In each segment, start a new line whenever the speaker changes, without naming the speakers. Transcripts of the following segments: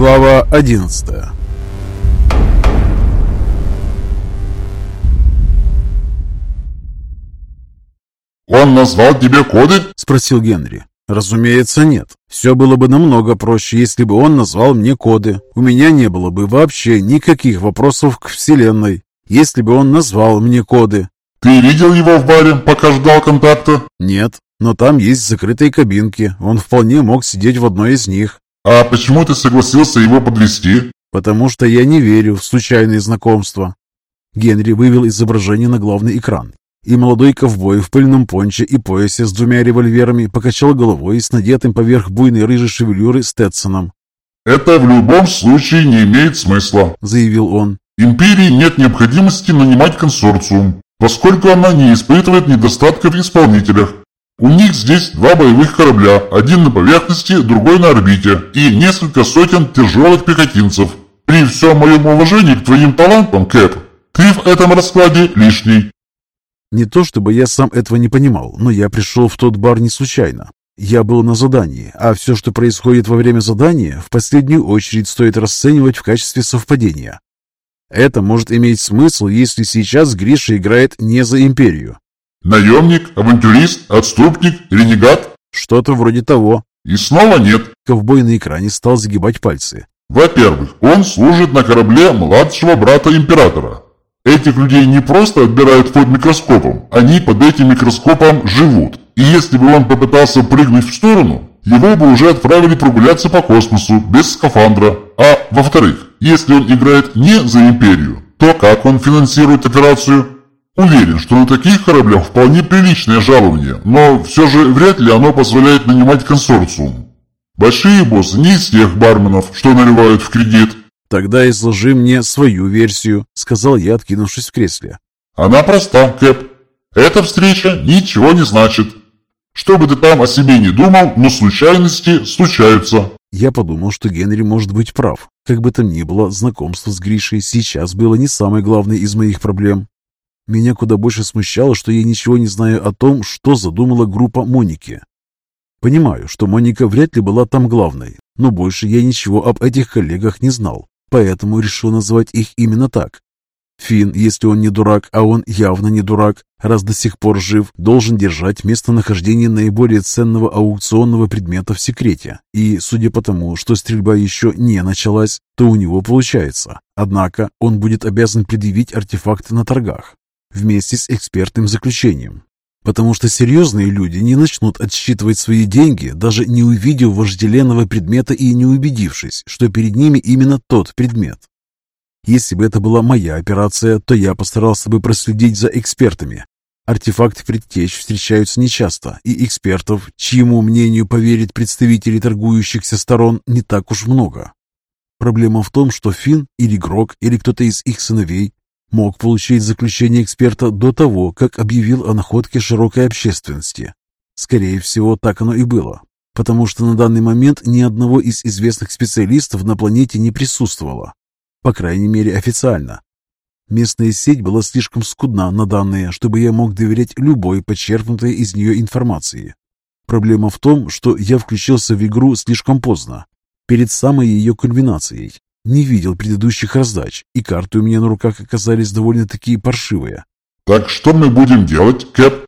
Глава 11
«Он назвал тебе коды?»
– спросил Генри. Разумеется, нет. Все было бы намного проще, если бы он назвал мне коды. У меня не было бы вообще никаких вопросов к Вселенной, если бы он назвал мне коды.
«Ты видел его в баре, пока ждал контакта?»
«Нет, но там есть закрытые кабинки. Он вполне мог сидеть в одной из них».
«А почему ты согласился его подвести?
«Потому что я не верю в случайные знакомства». Генри вывел изображение на главный экран и молодой ковбой в пыльном понче и поясе с двумя револьверами покачал головой с надетым поверх буйной рыжей шевелюры Стетсоном.
«Это в любом случае не имеет смысла», —
заявил он.
«Империи нет необходимости нанимать консорциум, поскольку она не испытывает недостатков в исполнителях. У них здесь два боевых корабля, один на поверхности, другой на орбите, и несколько сотен тяжелых пехотинцев. При всем моем уважении к твоим талантам, Кэп, ты в этом раскладе лишний.
Не то чтобы я сам этого не понимал, но я пришел в тот бар не случайно. Я был на задании, а все, что происходит во время задания, в последнюю очередь стоит расценивать в качестве совпадения. Это может иметь смысл, если сейчас Гриша играет не за империю.
Наемник, авантюрист, отступник, ренегат?
Что-то вроде того.
И снова нет.
Ковбой на экране стал загибать пальцы.
Во-первых, он служит на корабле младшего брата императора. Этих людей не просто отбирают под микроскопом, они под этим микроскопом живут. И если бы он попытался прыгнуть в сторону, его бы уже отправили прогуляться по космосу без скафандра. А во-вторых, если он играет не за империю, то как он финансирует операцию? Уверен, что на таких кораблях вполне приличное жалование, но все же вряд ли оно позволяет нанимать консорциум. Большие боссы не из тех барменов, что наливают в кредит.
«Тогда изложи мне свою версию», — сказал я, откинувшись в кресле.
«Она проста, Кэп. Эта встреча ничего не значит. Что бы ты там о себе не думал, но случайности случаются».
Я подумал, что Генри может быть прав. Как бы там ни было, знакомство с Гришей сейчас было не самой главной из моих проблем. Меня куда больше смущало, что я ничего не знаю о том, что задумала группа Моники. Понимаю, что Моника вряд ли была там главной, но больше я ничего об этих коллегах не знал поэтому решил назвать их именно так. Финн, если он не дурак, а он явно не дурак, раз до сих пор жив, должен держать местонахождение наиболее ценного аукционного предмета в секрете. И, судя по тому, что стрельба еще не началась, то у него получается. Однако он будет обязан предъявить артефакты на торгах, вместе с экспертным заключением. Потому что серьезные люди не начнут отсчитывать свои деньги, даже не увидев вожделенного предмета и не убедившись, что перед ними именно тот предмет. Если бы это была моя операция, то я постарался бы проследить за экспертами. Артефакты предтеч встречаются нечасто, и экспертов, чьему мнению поверят представители торгующихся сторон, не так уж много. Проблема в том, что Финн или Грок или кто-то из их сыновей мог получить заключение эксперта до того, как объявил о находке широкой общественности. Скорее всего, так оно и было, потому что на данный момент ни одного из известных специалистов на планете не присутствовало, по крайней мере официально. Местная сеть была слишком скудна на данные, чтобы я мог доверять любой подчеркнутой из нее информации. Проблема в том, что я включился в игру слишком поздно, перед самой ее кульминацией, не видел предыдущих раздач, и карты у меня на руках оказались довольно-таки паршивые.
«Так что мы будем делать, Кэп?»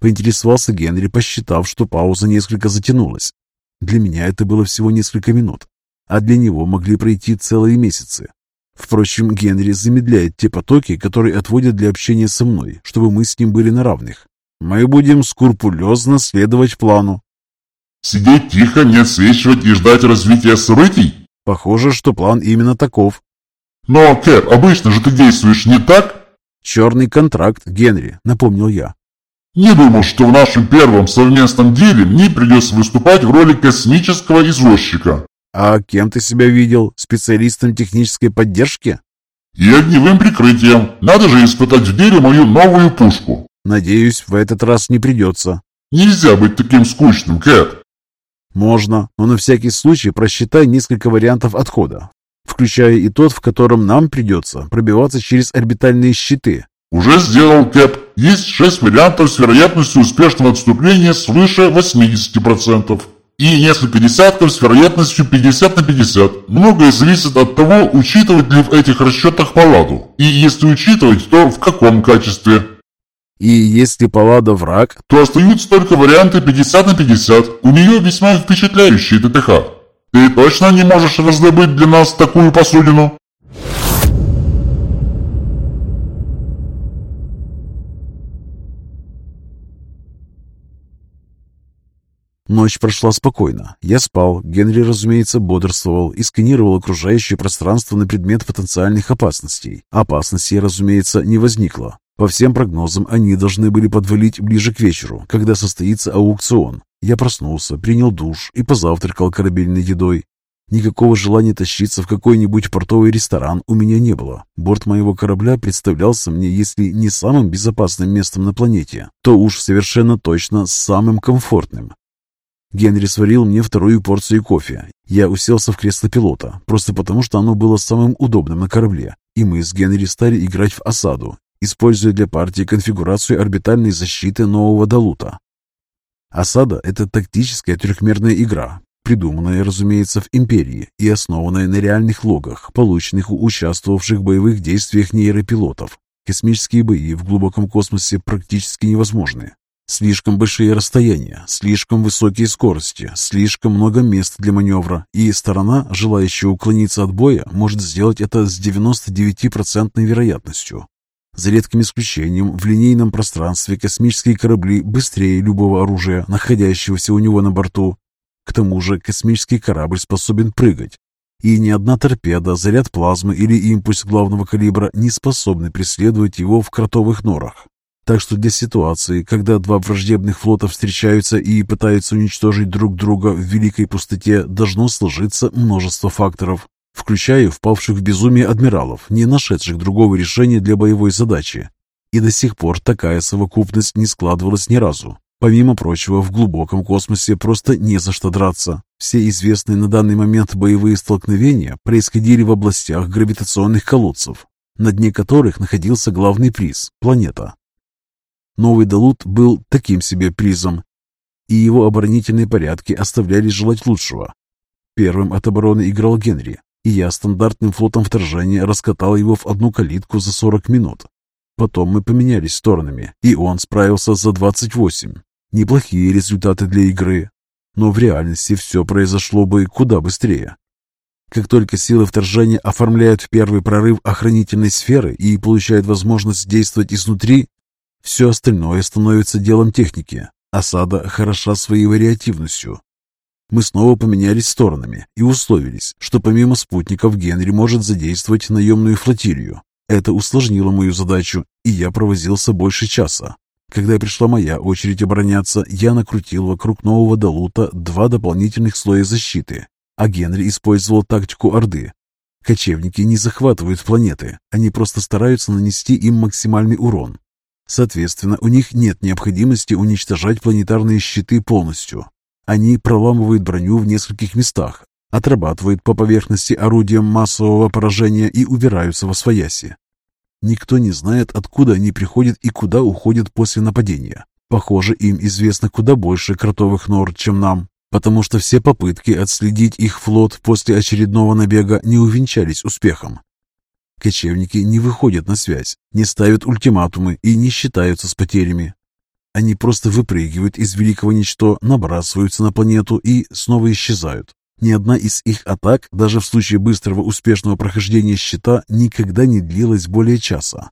Поинтересовался Генри, посчитав, что пауза несколько затянулась. Для меня это было всего несколько минут, а для него могли пройти целые месяцы. Впрочем, Генри замедляет те потоки, которые отводят для общения со мной, чтобы мы с ним были на равных. Мы будем скрупулезно следовать плану.
«Сидеть тихо, не отсвечивать и ждать развития событий?»
Похоже, что план именно таков.
Но, Кэп, обычно же ты действуешь не так?
Черный контракт, Генри, напомнил я.
Не думал, что в нашем первом совместном деле мне придется выступать в роли космического извозчика.
А кем ты себя видел? Специалистом технической поддержки?
И огневым прикрытием. Надо же испытать в деле мою новую пушку.
Надеюсь, в этот раз не придется.
Нельзя быть таким скучным, Кэт.
Можно, но на всякий случай просчитай несколько вариантов отхода, включая и тот, в котором нам придется пробиваться через орбитальные щиты.
Уже сделал, Кэп. Есть шесть вариантов с вероятностью успешного отступления свыше 80%. и несколько десятков с вероятностью 50 на 50. Многое зависит от того, учитывать ли в этих расчетах палладу. И если учитывать, то в каком качестве.
И если паллада враг,
то остаются только варианты 50 на 50. У нее весьма впечатляющий ТТХ. Ты точно не можешь раздобыть для нас такую посудину?
Ночь прошла спокойно. Я спал, Генри, разумеется, бодрствовал и сканировал окружающее пространство на предмет потенциальных опасностей. Опасностей, разумеется, не возникло. По всем прогнозам, они должны были подвалить ближе к вечеру, когда состоится аукцион. Я проснулся, принял душ и позавтракал корабельной едой. Никакого желания тащиться в какой-нибудь портовый ресторан у меня не было. Борт моего корабля представлялся мне, если не самым безопасным местом на планете, то уж совершенно точно самым комфортным. Генри сварил мне вторую порцию кофе. Я уселся в кресло пилота, просто потому что оно было самым удобным на корабле, и мы с Генри стали играть в осаду, используя для партии конфигурацию орбитальной защиты нового Далута. Осада – это тактическая трехмерная игра, придуманная, разумеется, в Империи и основанная на реальных логах, полученных у участвовавших в боевых действиях нейропилотов. Космические бои в глубоком космосе практически невозможны. Слишком большие расстояния, слишком высокие скорости, слишком много мест для маневра, и сторона, желающая уклониться от боя, может сделать это с 99% вероятностью. За редким исключением, в линейном пространстве космические корабли быстрее любого оружия, находящегося у него на борту. К тому же космический корабль способен прыгать, и ни одна торпеда, заряд плазмы или импульс главного калибра не способны преследовать его в кротовых норах. Так что для ситуации, когда два враждебных флота встречаются и пытаются уничтожить друг друга в великой пустоте, должно сложиться множество факторов, включая впавших в безумие адмиралов, не нашедших другого решения для боевой задачи. И до сих пор такая совокупность не складывалась ни разу. Помимо прочего, в глубоком космосе просто не за что драться. Все известные на данный момент боевые столкновения происходили в областях гравитационных колодцев, на дне которых находился главный приз – планета. Новый Далут был таким себе призом, и его оборонительные порядки оставляли желать лучшего. Первым от обороны играл Генри, и я стандартным флотом вторжения раскатал его в одну калитку за 40 минут. Потом мы поменялись сторонами, и он справился за 28. Неплохие результаты для игры, но в реальности все произошло бы куда быстрее. Как только силы вторжения оформляют первый прорыв охранительной сферы и получают возможность действовать изнутри, все остальное становится делом техники. Осада хороша своей вариативностью. Мы снова поменялись сторонами и условились, что помимо спутников Генри может задействовать наемную флотилию. Это усложнило мою задачу, и я провозился больше часа. Когда пришла моя очередь обороняться, я накрутил вокруг нового Далута два дополнительных слоя защиты, а Генри использовал тактику Орды. Кочевники не захватывают планеты, они просто стараются нанести им максимальный урон. Соответственно, у них нет необходимости уничтожать планетарные щиты полностью. Они проламывают броню в нескольких местах, отрабатывают по поверхности орудием массового поражения и убираются во свояси. Никто не знает, откуда они приходят и куда уходят после нападения. Похоже, им известно куда больше кротовых нор, чем нам, потому что все попытки отследить их флот после очередного набега не увенчались успехом. Кочевники не выходят на связь, не ставят ультиматумы и не считаются с потерями. Они просто выпрыгивают из великого ничто, набрасываются на планету и снова исчезают. Ни одна из их атак, даже в случае быстрого успешного прохождения щита, никогда не длилась более часа.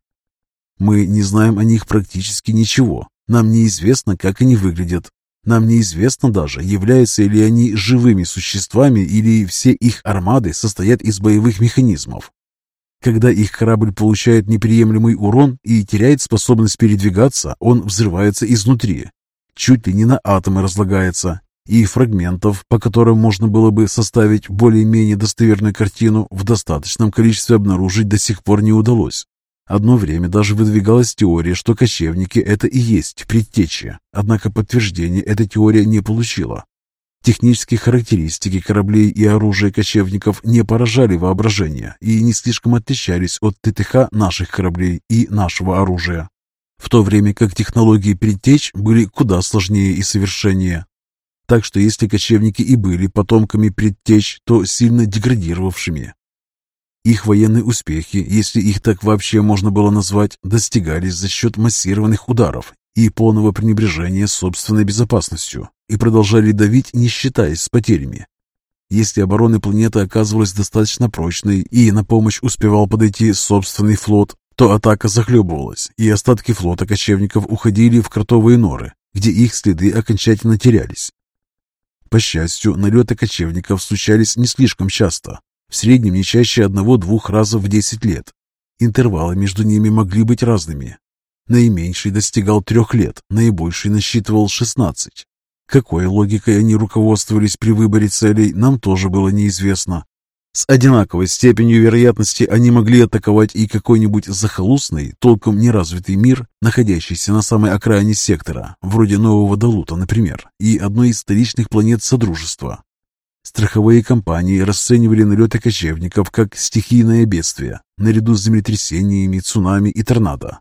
Мы не знаем о них практически ничего. Нам неизвестно, как они выглядят. Нам неизвестно даже, являются ли они живыми существами или все их армады состоят из боевых механизмов. Когда их корабль получает неприемлемый урон и теряет способность передвигаться, он взрывается изнутри. Чуть ли не на атомы разлагается, и фрагментов, по которым можно было бы составить более-менее достоверную картину, в достаточном количестве обнаружить до сих пор не удалось. Одно время даже выдвигалась теория, что кочевники – это и есть предтечи, однако подтверждения эта теория не получила. Технические характеристики кораблей и оружия кочевников не поражали воображение и не слишком отличались от ТТХ наших кораблей и нашего оружия, в то время как технологии предтеч были куда сложнее и совершеннее. Так что если кочевники и были потомками предтеч, то сильно деградировавшими. Их военные успехи, если их так вообще можно было назвать, достигались за счет массированных ударов и полного пренебрежения собственной безопасностью и продолжали давить, не считаясь с потерями. Если оборона планеты оказывалась достаточно прочной и на помощь успевал подойти собственный флот, то атака захлебывалась, и остатки флота кочевников уходили в кротовые норы, где их следы окончательно терялись. По счастью, налеты кочевников случались не слишком часто, в среднем не чаще одного-двух разов в 10 лет. Интервалы между ними могли быть разными. Наименьший достигал трех лет, наибольший насчитывал 16. Какой логикой они руководствовались при выборе целей, нам тоже было неизвестно. С одинаковой степенью вероятности они могли атаковать и какой-нибудь захолустный, толком неразвитый мир, находящийся на самой окраине сектора, вроде Нового Далута, например, и одной из столичных планет Содружества. Страховые компании расценивали налеты кочевников как стихийное бедствие, наряду с землетрясениями, цунами и торнадо.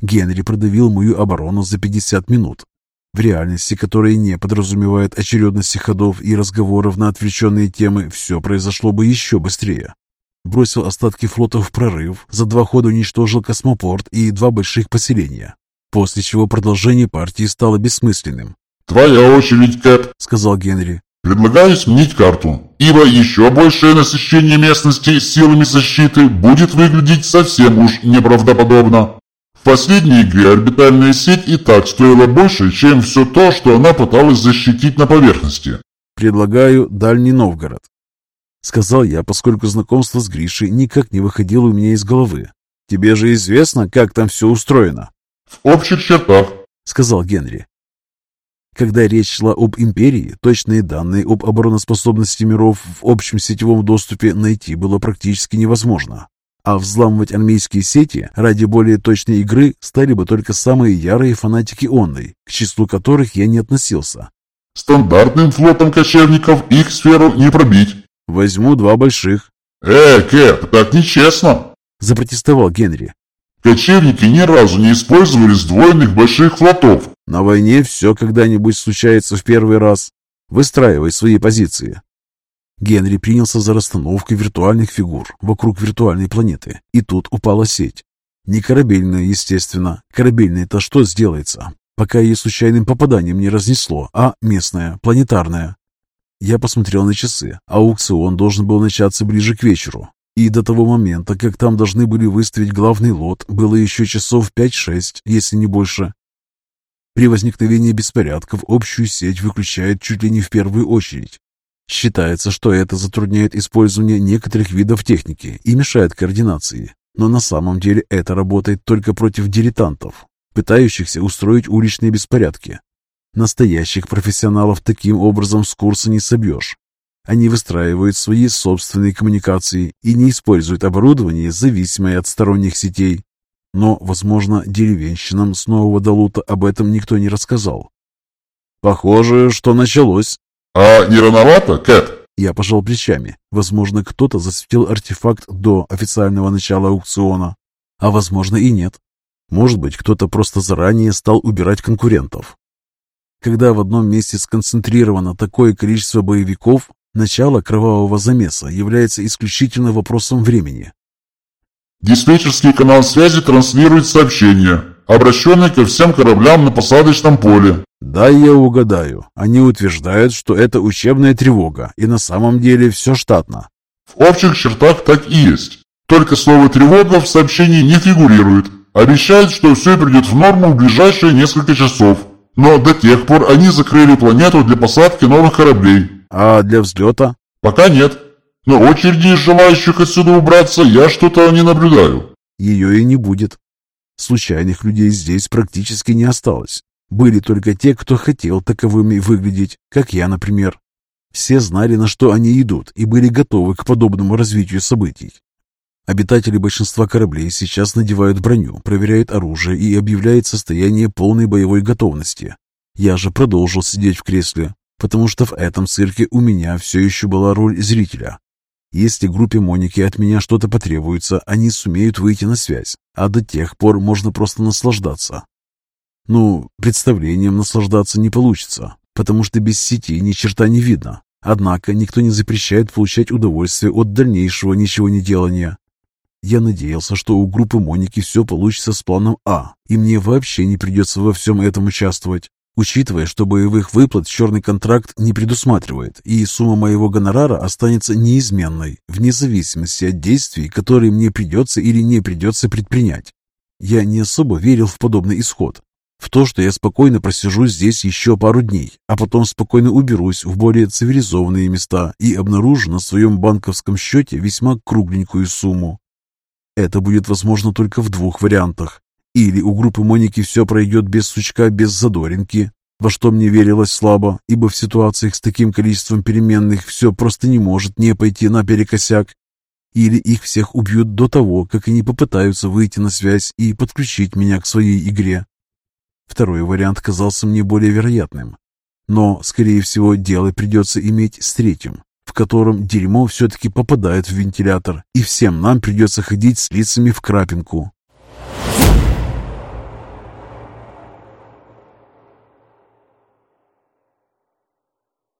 Генри продавил мою оборону за 50 минут, в реальности, которая не подразумевает очередности ходов и разговоров на отвлеченные темы, все произошло бы еще быстрее. Бросил остатки флота в прорыв, за два хода уничтожил космопорт и два больших поселения, после чего продолжение партии стало бессмысленным.
«Твоя очередь, Кэп», —
сказал Генри.
«Предлагаю сменить карту, ибо еще большее насыщение местности силами защиты будет выглядеть совсем уж неправдоподобно». В последней игре орбитальная сеть и так стоила больше, чем все то, что она пыталась защитить на поверхности.
«Предлагаю Дальний Новгород», — сказал я, поскольку знакомство с Гришей никак не выходило у меня из головы. «Тебе же известно, как там все устроено?»
«В общих чертах», —
сказал Генри. Когда речь шла об империи, точные данные об обороноспособности миров в общем сетевом доступе найти было практически невозможно. А взламывать армейские сети ради более точной игры стали бы только самые ярые фанатики онной, к числу которых я не относился.
«Стандартным флотом кочевников их сферу не пробить».
«Возьму два больших».
«Э, Кэп, так нечестно!»
– запротестовал Генри.
«Кочевники ни разу не использовали сдвоенных больших флотов».
«На войне все когда-нибудь случается в первый раз. Выстраивай свои позиции». Генри принялся за расстановку виртуальных фигур вокруг виртуальной планеты, и тут упала сеть. Не корабельная, естественно. Корабельная-то что сделается, пока ее случайным попаданием не разнесло, а местная, планетарная. Я посмотрел на часы. Аукцион должен был начаться ближе к вечеру. И до того момента, как там должны были выставить главный лот, было еще часов 5-6, если не больше. При возникновении беспорядков общую сеть выключают чуть ли не в первую очередь. Считается, что это затрудняет использование некоторых видов техники и мешает координации. Но на самом деле это работает только против дилетантов, пытающихся устроить уличные беспорядки. Настоящих профессионалов таким образом с курса не собьешь. Они выстраивают свои собственные коммуникации и не используют оборудование, зависимое от сторонних сетей. Но, возможно, деревенщинам с Нового Далута об этом никто не рассказал. «Похоже, что началось»,
«А не рановато, Кэт?»
Я пожал плечами. Возможно, кто-то засветил артефакт до официального начала аукциона. А возможно и нет. Может быть, кто-то просто заранее стал убирать конкурентов. Когда в одном месте сконцентрировано такое количество боевиков, начало кровавого замеса является исключительно вопросом времени.
Диспетчерский канал связи транслирует сообщение, обращенное ко всем кораблям на посадочном поле.
Да, я угадаю. Они утверждают, что это учебная тревога, и на самом деле все штатно.
В общих чертах так и есть. Только слово «тревога» в сообщении не фигурирует. Обещают, что все придет в норму в ближайшие несколько часов. Но до тех пор они закрыли планету для посадки новых кораблей.
А для взлета?
Пока нет. Но очереди желающих отсюда убраться я что-то не наблюдаю.
Ее и не будет. Случайных людей здесь практически не осталось. Были только те, кто хотел таковыми выглядеть, как я, например. Все знали, на что они идут, и были готовы к подобному развитию событий. Обитатели большинства кораблей сейчас надевают броню, проверяют оружие и объявляют состояние полной боевой готовности. Я же продолжил сидеть в кресле, потому что в этом цирке у меня все еще была роль зрителя. Если группе Моники от меня что-то потребуется, они сумеют выйти на связь, а до тех пор можно просто наслаждаться. Ну, представлением наслаждаться не получится, потому что без сети ни черта не видно. Однако никто не запрещает получать удовольствие от дальнейшего ничего не делания. Я надеялся, что у группы Моники все получится с планом А, и мне вообще не придется во всем этом участвовать. Учитывая, что боевых выплат черный контракт не предусматривает, и сумма моего гонорара останется неизменной, вне зависимости от действий, которые мне придется или не придется предпринять. Я не особо верил в подобный исход, в то, что я спокойно просижу здесь еще пару дней, а потом спокойно уберусь в более цивилизованные места и обнаружу на своем банковском счете весьма кругленькую сумму. Это будет возможно только в двух вариантах. Или у группы Моники все пройдет без сучка, без задоринки, во что мне верилось слабо, ибо в ситуациях с таким количеством переменных все просто не может не пойти наперекосяк. Или их всех убьют до того, как они попытаются выйти на связь и подключить меня к своей игре. Второй вариант казался мне более вероятным. Но, скорее всего, дело придется иметь с третьим, в котором дерьмо все-таки попадает в вентилятор, и всем нам придется ходить с лицами в крапинку.